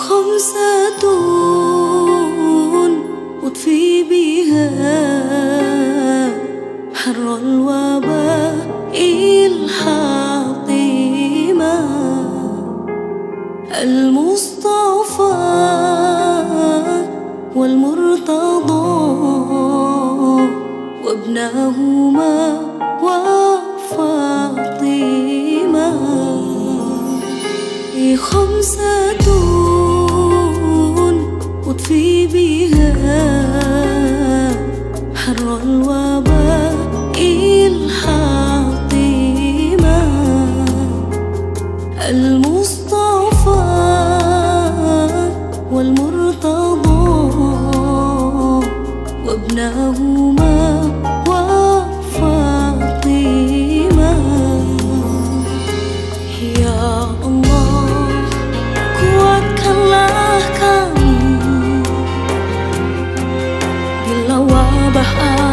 خمسة أطفي بها حر الوباء الحاطمة المصطفى والمرتضى وابنهما وفاطمة. خمسة أطفي بها حر bahan